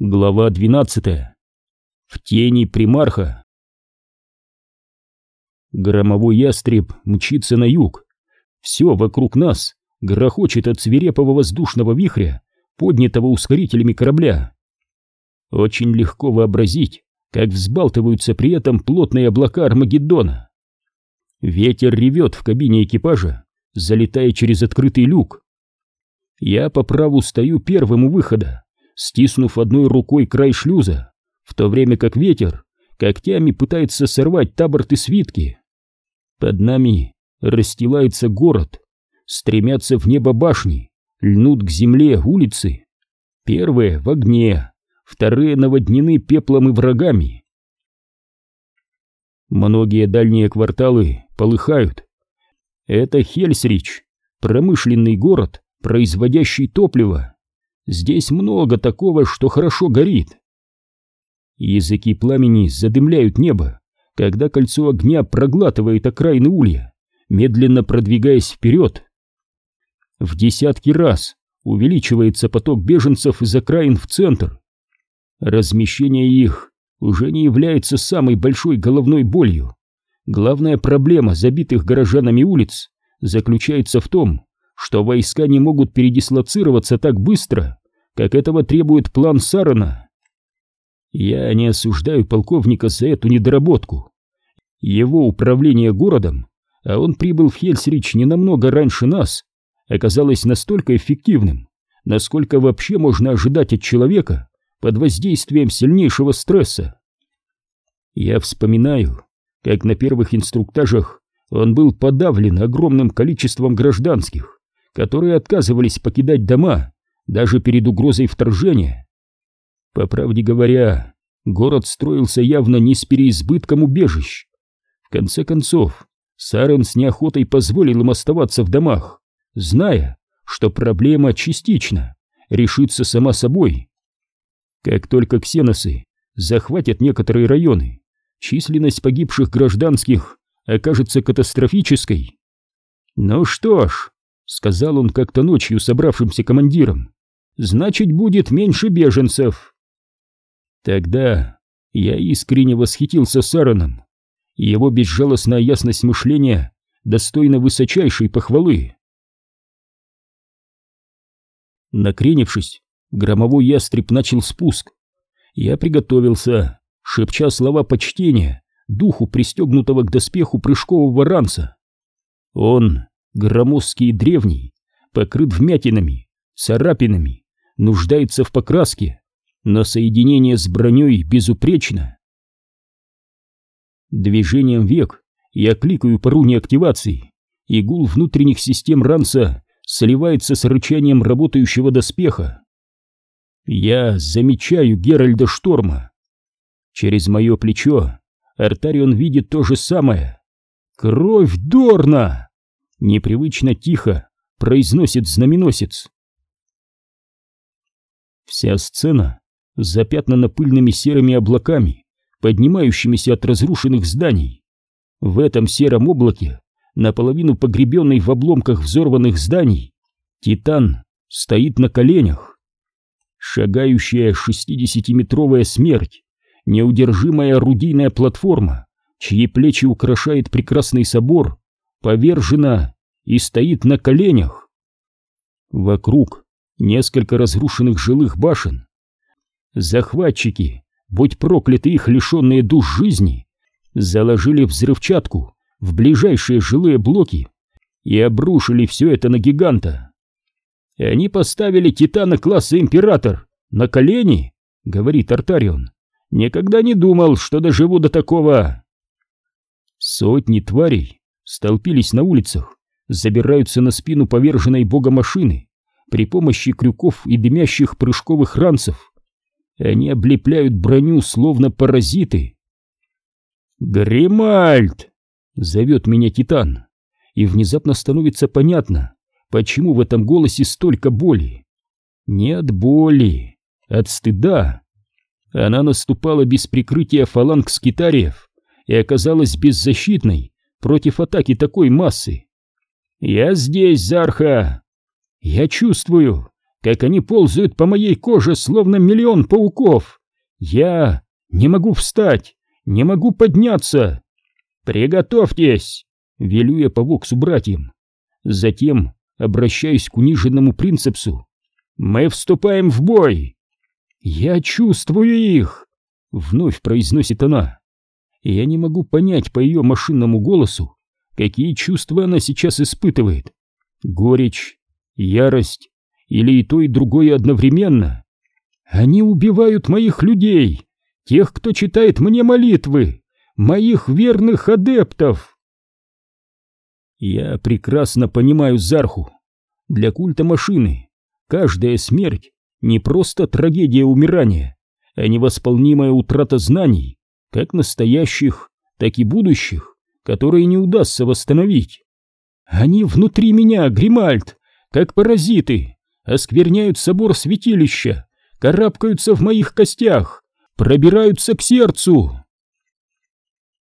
Глава 12. В тени примарха. Громовой ястреб мчится на юг. Все вокруг нас грохочет от свирепого воздушного вихря, поднятого ускорителями корабля. Очень легко вообразить, как взбалтываются при этом плотные облака Армагеддона. Ветер ревет в кабине экипажа, залетая через открытый люк. Я по праву стою первым у выхода стиснув одной рукой край шлюза, в то время как ветер когтями пытается сорвать таборты свитки. Под нами расстилается город, стремятся в небо башни, льнут к земле улицы. Первые в огне, вторые наводнены пеплом и врагами. Многие дальние кварталы полыхают. Это Хельсрич, промышленный город, производящий топливо. Здесь много такого, что хорошо горит. Языки пламени задымляют небо, когда кольцо огня проглатывает окраины улья, медленно продвигаясь вперед. В десятки раз увеличивается поток беженцев из окраин в центр. Размещение их уже не является самой большой головной болью. Главная проблема забитых горожанами улиц заключается в том, что войска не могут передислоцироваться так быстро, как этого требует план Сарана. Я не осуждаю полковника за эту недоработку. Его управление городом, а он прибыл в Хельсрич не намного раньше нас, оказалось настолько эффективным, насколько вообще можно ожидать от человека под воздействием сильнейшего стресса. Я вспоминаю, как на первых инструктажах он был подавлен огромным количеством гражданских, которые отказывались покидать дома даже перед угрозой вторжения. По правде говоря, город строился явно не с переизбытком убежищ. В конце концов, Сарен с неохотой позволил им оставаться в домах, зная, что проблема частично решится сама собой. Как только ксеносы захватят некоторые районы, численность погибших гражданских окажется катастрофической. «Ну что ж», — сказал он как-то ночью собравшимся командирам, значит, будет меньше беженцев. Тогда я искренне восхитился Сараном. Его безжалостная ясность мышления достойна высочайшей похвалы. Накренившись, громовой ястреб начал спуск. Я приготовился, шепча слова почтения духу пристегнутого к доспеху прыжкового ранца. Он, громоздкий и древний, покрыт вмятинами, царапинами, нуждается в покраске, но соединение с броней безупречно. Движением век я кликаю по руне активации, и гул внутренних систем ранца сливается с рычанием работающего доспеха. Я замечаю Геральда Шторма. Через мое плечо Артарион видит то же самое. «Кровь Дорна!» Непривычно тихо произносит знаменосец. Вся сцена запятнана пыльными серыми облаками, поднимающимися от разрушенных зданий. В этом сером облаке, наполовину погребенный в обломках взорванных зданий, Титан стоит на коленях. Шагающая шестидесятиметровая смерть, неудержимая орудийная платформа, чьи плечи украшает прекрасный собор, повержена и стоит на коленях. Вокруг несколько разрушенных жилых башен. Захватчики, будь прокляты их лишенные душ жизни, заложили взрывчатку в ближайшие жилые блоки и обрушили все это на гиганта. Они поставили титана класса император на колени, говорит Артарион. Никогда не думал, что доживу до такого. Сотни тварей столпились на улицах, забираются на спину поверженной бога машины при помощи крюков и дымящих прыжковых ранцев. Они облепляют броню, словно паразиты. «Гримальд!» — зовет меня Титан, и внезапно становится понятно, почему в этом голосе столько боли. Не от боли, от стыда. Она наступала без прикрытия фаланг скитариев и оказалась беззащитной против атаки такой массы. «Я здесь, Зарха!» Я чувствую, как они ползают по моей коже, словно миллион пауков. Я не могу встать, не могу подняться. Приготовьтесь, велю я по воксу братьям. Затем обращаюсь к униженному принцепсу. Мы вступаем в бой. Я чувствую их, вновь произносит она. Я не могу понять по ее машинному голосу, какие чувства она сейчас испытывает. Горечь, ярость или и то, и другое одновременно. Они убивают моих людей, тех, кто читает мне молитвы, моих верных адептов. Я прекрасно понимаю Зарху. Для культа машины каждая смерть не просто трагедия умирания, а невосполнимая утрата знаний, как настоящих, так и будущих, которые не удастся восстановить. Они внутри меня, Гримальд, как паразиты, оскверняют собор святилища, карабкаются в моих костях, пробираются к сердцу.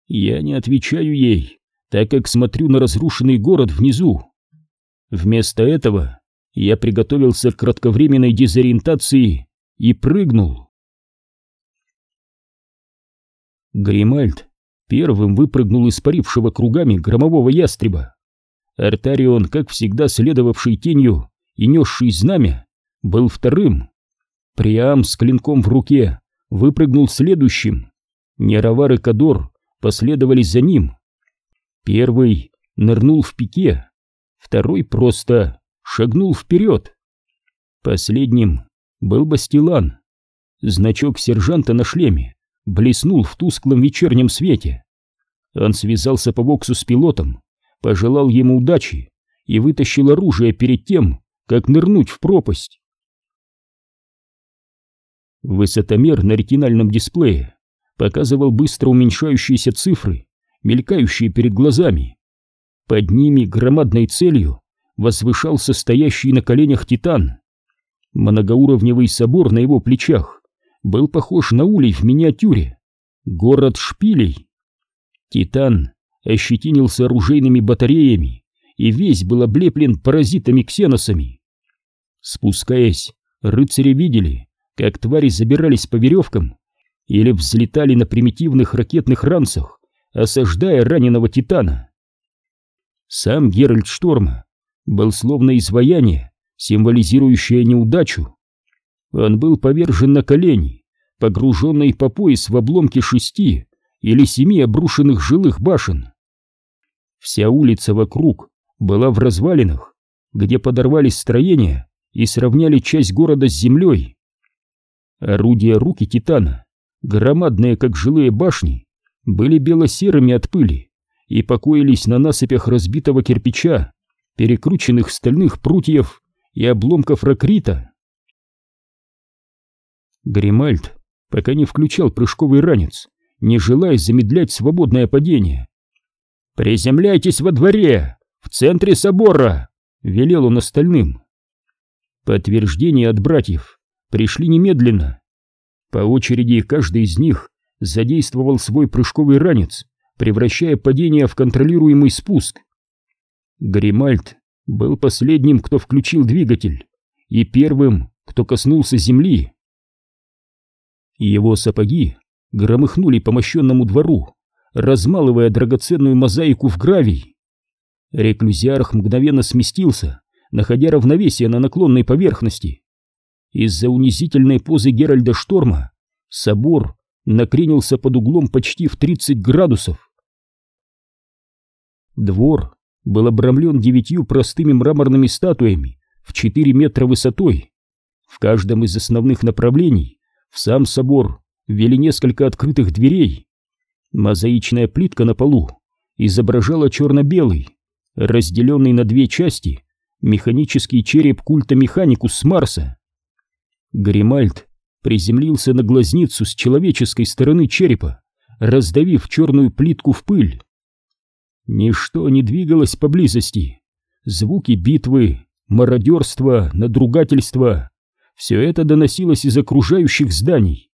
Я не отвечаю ей, так как смотрю на разрушенный город внизу. Вместо этого я приготовился к кратковременной дезориентации и прыгнул. Гримальд первым выпрыгнул из парившего кругами громового ястреба. Артарион, как всегда следовавший тенью и несший знамя, был вторым. Приам с клинком в руке выпрыгнул следующим. Неровар и Кадор последовали за ним. Первый нырнул в пике, второй просто шагнул вперед. Последним был Бастилан. Значок сержанта на шлеме блеснул в тусклом вечернем свете. Он связался по боксу с пилотом, пожелал ему удачи и вытащил оружие перед тем, как нырнуть в пропасть. Высотомер на ретинальном дисплее показывал быстро уменьшающиеся цифры, мелькающие перед глазами. Под ними громадной целью возвышался стоящий на коленях Титан. Многоуровневый собор на его плечах был похож на улей в миниатюре. Город шпилей. Титан ощетинился оружейными батареями и весь был облеплен паразитами-ксеносами. Спускаясь, рыцари видели, как твари забирались по веревкам или взлетали на примитивных ракетных ранцах, осаждая раненого Титана. Сам Геральт Шторма был словно изваяние, символизирующее неудачу. Он был повержен на колени, погруженный по пояс в обломки шести или семи обрушенных жилых башен. Вся улица вокруг была в развалинах, где подорвались строения и сравняли часть города с землей. Орудия руки Титана, громадные как жилые башни, были бело-серыми от пыли и покоились на насыпях разбитого кирпича, перекрученных стальных прутьев и обломков ракрита. Гримальд пока не включал прыжковый ранец, не желая замедлять свободное падение. «Приземляйтесь во дворе, в центре собора!» — велел он остальным. Подтверждения от братьев пришли немедленно. По очереди каждый из них задействовал свой прыжковый ранец, превращая падение в контролируемый спуск. Гримальд был последним, кто включил двигатель, и первым, кто коснулся земли. Его сапоги громыхнули по мощенному двору, размалывая драгоценную мозаику в гравий. Реклюзиарх мгновенно сместился, находя равновесие на наклонной поверхности. Из-за унизительной позы Геральда Шторма собор накренился под углом почти в 30 градусов. Двор был обрамлен девятью простыми мраморными статуями в 4 метра высотой. В каждом из основных направлений в сам собор вели несколько открытых дверей. Мозаичная плитка на полу изображала черно-белый, разделенный на две части, механический череп культа Механикус с Марса. Гримальд приземлился на глазницу с человеческой стороны черепа, раздавив черную плитку в пыль. Ничто не двигалось поблизости. Звуки битвы, мародерства, надругательства — все это доносилось из окружающих зданий.